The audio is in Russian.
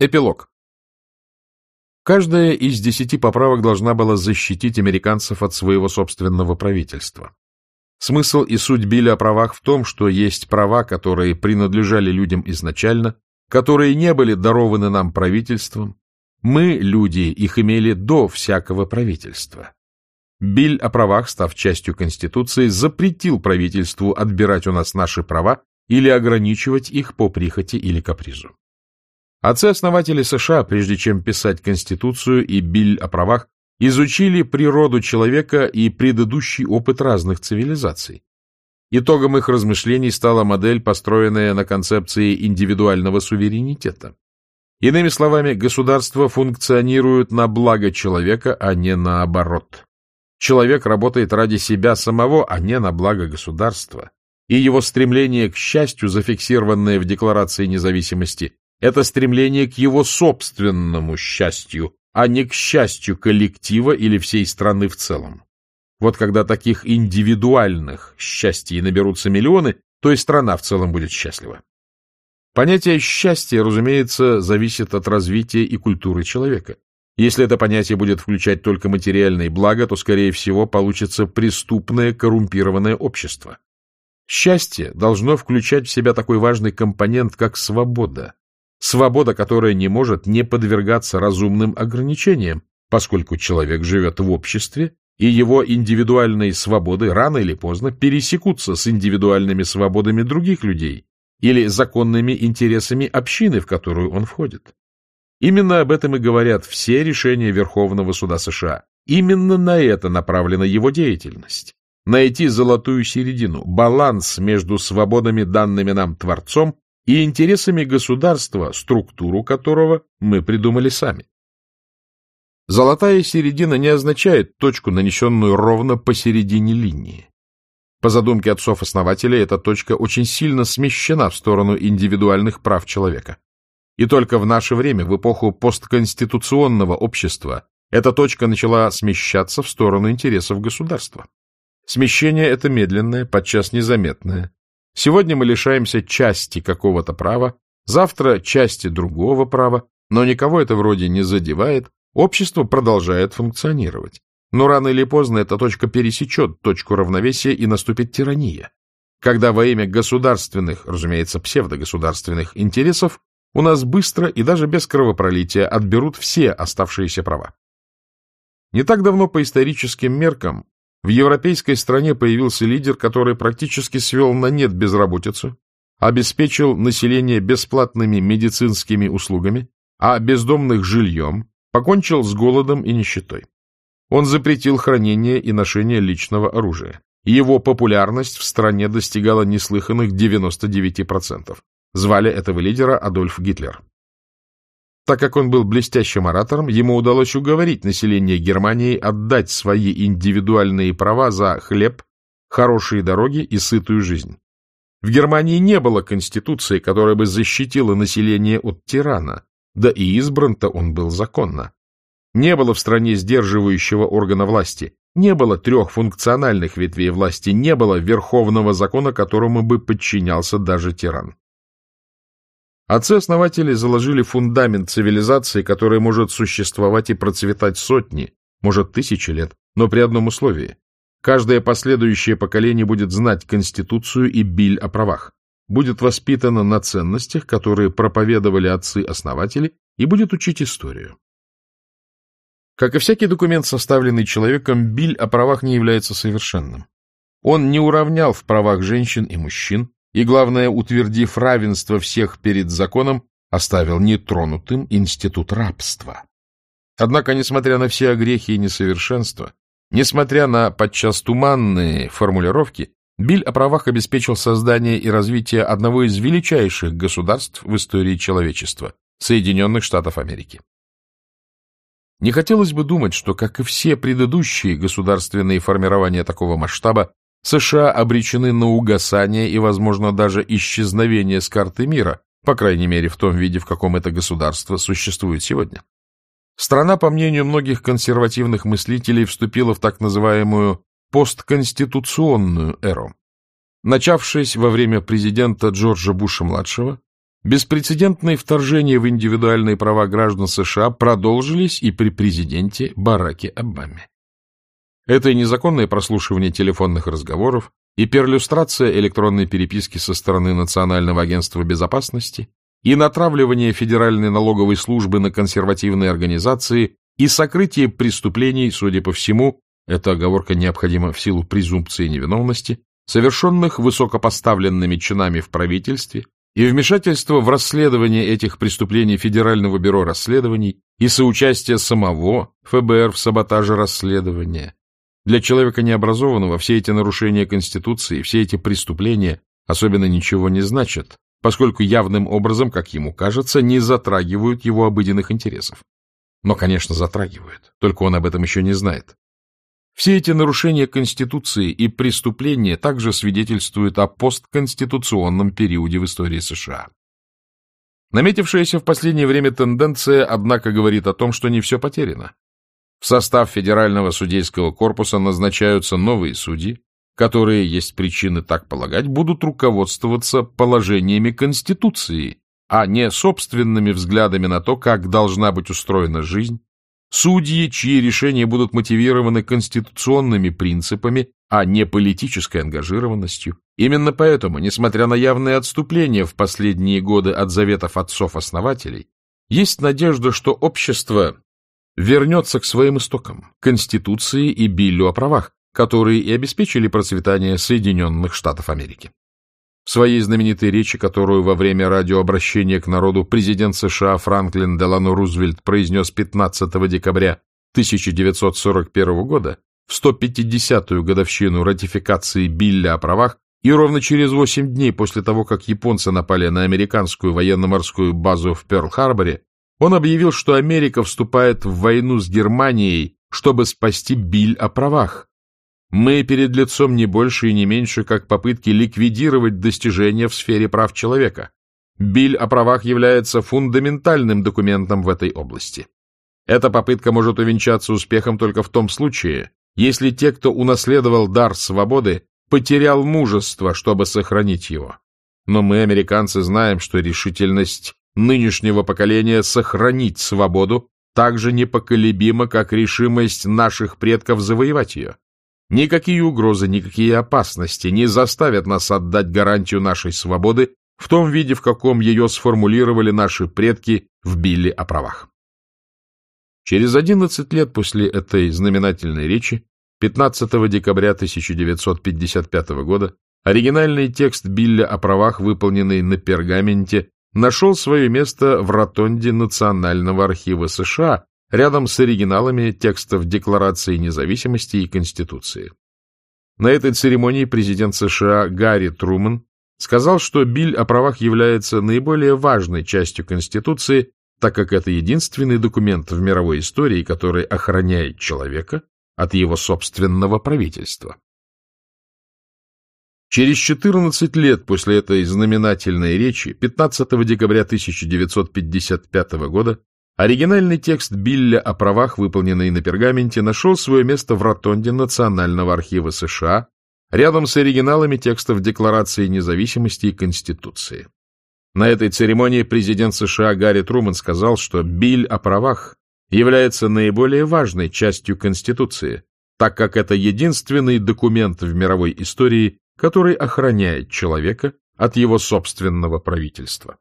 Эпилог. Каждая из десяти поправок должна была защитить американцев от своего собственного правительства. Смысл и суть Билля о правах в том, что есть права, которые принадлежали людям изначально, которые не были дарованы нам правительством. Мы, люди, их имели до всякого правительства. Биль о правах, став частью Конституции, запретил правительству отбирать у нас наши права или ограничивать их по прихоти или капризу. Отцы-основатели США, прежде чем писать Конституцию и Биль о правах, изучили природу человека и предыдущий опыт разных цивилизаций. Итогом их размышлений стала модель, построенная на концепции индивидуального суверенитета. Иными словами, государство функционирует на благо человека, а не наоборот. Человек работает ради себя самого, а не на благо государства. И его стремление к счастью, зафиксированное в Декларации независимости, это стремление к его собственному счастью, а не к счастью коллектива или всей страны в целом. Вот когда таких индивидуальных счастий наберутся миллионы, то и страна в целом будет счастлива. Понятие счастья, разумеется, зависит от развития и культуры человека. Если это понятие будет включать только материальные блага, то, скорее всего, получится преступное коррумпированное общество. Счастье должно включать в себя такой важный компонент, как свобода, свобода, которая не может не подвергаться разумным ограничениям, поскольку человек живет в обществе, и его индивидуальные свободы рано или поздно пересекутся с индивидуальными свободами других людей или законными интересами общины, в которую он входит. Именно об этом и говорят все решения Верховного суда США. Именно на это направлена его деятельность. Найти золотую середину, баланс между свободами, данными нам Творцом, и интересами государства, структуру которого мы придумали сами. Золотая середина не означает точку, нанесенную ровно посередине линии. По задумке отцов-основателей, эта точка очень сильно смещена в сторону индивидуальных прав человека. И только в наше время, в эпоху постконституционного общества, эта точка начала смещаться в сторону интересов государства. Смещение это медленное, подчас незаметное, Сегодня мы лишаемся части какого-то права, завтра части другого права, но никого это вроде не задевает, общество продолжает функционировать. Но рано или поздно эта точка пересечет точку равновесия и наступит тирания, когда во имя государственных, разумеется, псевдогосударственных интересов у нас быстро и даже без кровопролития отберут все оставшиеся права. Не так давно по историческим меркам в европейской стране появился лидер, который практически свел на нет безработицу, обеспечил население бесплатными медицинскими услугами, а бездомных жильем, покончил с голодом и нищетой. Он запретил хранение и ношение личного оружия. Его популярность в стране достигала неслыханных 99%. Звали этого лидера Адольф Гитлер. Так как он был блестящим оратором, ему удалось уговорить население Германии отдать свои индивидуальные права за хлеб, хорошие дороги и сытую жизнь. В Германии не было конституции, которая бы защитила население от тирана, да и избран-то он был законно. Не было в стране сдерживающего органа власти, не было трех функциональных ветвей власти, не было верховного закона, которому бы подчинялся даже тиран. Отцы-основатели заложили фундамент цивилизации, которая может существовать и процветать сотни, может, тысячи лет, но при одном условии. Каждое последующее поколение будет знать Конституцию и биль о правах, будет воспитано на ценностях, которые проповедовали отцы-основатели, и будет учить историю. Как и всякий документ, составленный человеком, биль о правах не является совершенным. Он не уравнял в правах женщин и мужчин, и, главное, утвердив равенство всех перед законом, оставил нетронутым институт рабства. Однако, несмотря на все огрехи и несовершенства, несмотря на подчас туманные формулировки, Биль о правах обеспечил создание и развитие одного из величайших государств в истории человечества – Соединенных Штатов Америки. Не хотелось бы думать, что, как и все предыдущие государственные формирования такого масштаба, США обречены на угасание и, возможно, даже исчезновение с карты мира, по крайней мере, в том виде, в каком это государство существует сегодня. Страна, по мнению многих консервативных мыслителей, вступила в так называемую постконституционную эру. Начавшись во время президента Джорджа Буша-младшего, Беспрецедентные вторжения в индивидуальные права граждан США продолжились и при президенте Бараке Обаме. Это и незаконное прослушивание телефонных разговоров, и перлюстрация электронной переписки со стороны Национального агентства безопасности, и натравливание Федеральной налоговой службы на консервативные организации, и сокрытие преступлений, судя по всему, эта оговорка необходима в силу презумпции невиновности, совершенных высокопоставленными чинами в правительстве, и вмешательство в расследование этих преступлений Федерального бюро расследований и соучастие самого ФБР в саботаже расследования. Для человека необразованного все эти нарушения Конституции, все эти преступления особенно ничего не значат, поскольку явным образом, как ему кажется, не затрагивают его обыденных интересов. Но, конечно, затрагивают, только он об этом еще не знает. Все эти нарушения Конституции и преступления также свидетельствуют о постконституционном периоде в истории США. Наметившаяся в последнее время тенденция, однако, говорит о том, что не все потеряно. В состав Федерального судейского корпуса назначаются новые судьи, которые, есть причины так полагать, будут руководствоваться положениями Конституции, а не собственными взглядами на то, как должна быть устроена жизнь, Судьи, чьи решения будут мотивированы конституционными принципами, а не политической ангажированностью. Именно поэтому, несмотря на явные отступления в последние годы от заветов отцов-основателей, есть надежда, что общество вернется к своим истокам, Конституции и Биллю о правах, которые и обеспечили процветание Соединенных Штатов Америки. В своей знаменитой речи, которую во время радиообращения к народу президент США Франклин Делано Рузвельт произнес 15 декабря 1941 года, в 150-ю годовщину ратификации Билля о правах и ровно через 8 дней после того, как японцы напали на американскую военно-морскую базу в Перл-Харборе, он объявил, что Америка вступает в войну с Германией, чтобы спасти Биль о правах, мы перед лицом не больше и не меньше, как попытки ликвидировать достижения в сфере прав человека. Биль о правах является фундаментальным документом в этой области. Эта попытка может увенчаться успехом только в том случае, если те, кто унаследовал дар свободы, потерял мужество, чтобы сохранить его. Но мы, американцы, знаем, что решительность нынешнего поколения сохранить свободу так же непоколебима, как решимость наших предков завоевать ее. Никакие угрозы, никакие опасности не заставят нас отдать гарантию нашей свободы в том виде, в каком ее сформулировали наши предки в Билле о правах. Через 11 лет после этой знаменательной речи, 15 декабря 1955 года, оригинальный текст Билля о правах, выполненный на пергаменте, нашел свое место в ротонде Национального архива США, рядом с оригиналами текстов Декларации независимости и Конституции. На этой церемонии президент США Гарри Труман сказал, что Биль о правах является наиболее важной частью Конституции, так как это единственный документ в мировой истории, который охраняет человека от его собственного правительства. Через 14 лет после этой знаменательной речи, 15 декабря 1955 года, Оригинальный текст Билля о правах, выполненный на пергаменте, нашел свое место в ротонде Национального архива США рядом с оригиналами текстов Декларации независимости и Конституции. На этой церемонии президент США Гарри Труман сказал, что Биль о правах является наиболее важной частью Конституции, так как это единственный документ в мировой истории, который охраняет человека от его собственного правительства.